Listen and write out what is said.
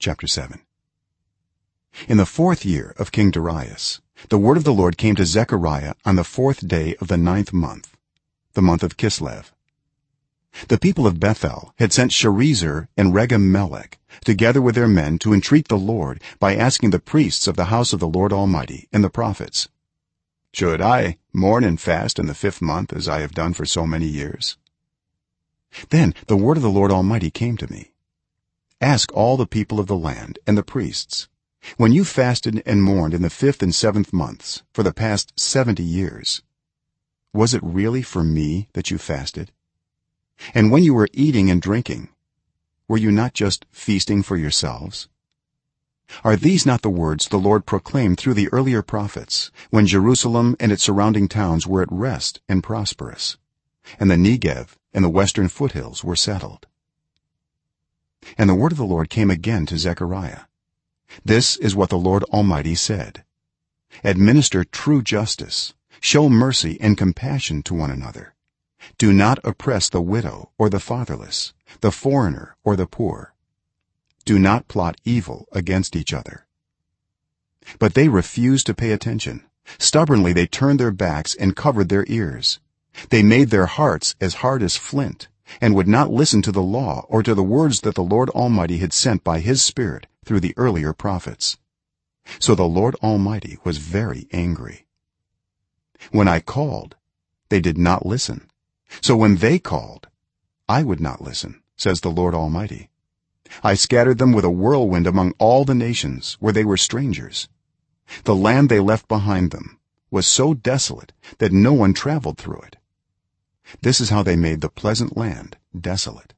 chapter 7 in the 4th year of king darius the word of the lord came to zechariah on the 4th day of the ninth month the month of kislev. The people of bethel had sent sharezer and regem-melek together with their men to entreat the lord by asking the priests of the house of the lord almighty and the prophets should i mourn and fast in the 5th month as i have done for so many years? Then the word of the lord almighty came to me ask all the people of the land and the priests. When you fasted and mourned in the 5th and 7th months for the past 70 years was it really for me that you fasted? And when you were eating and drinking were you not just feasting for yourselves? Are these not the words the lord proclaimed through the earlier prophets when jerusalem and its surrounding towns were at rest and prosperous and the negev and the western foothills were settled and the word of the lord came again to zechariah. This is what the lord almighty said. Administer true justice. Show mercy and compassion to one another. Do not oppress the widow or the fatherless the foreigner or the poor. Do not plot evil against each other. But they refused to pay attention. Stubbornly they turned their backs and covered their ears. They made their hearts as hard as flint and would not listen to the law or to the words that the lord almighty had sent by his spirit through the earlier prophets. So the lord almighty was very angry. When i called they did not listen. So when they called i would not listen says the lord almighty. I scattered them with a whirlwind among all the nations where they were strangers. The land they left behind them was so desolate that no one traveled through it this is how they made the pleasant land desolate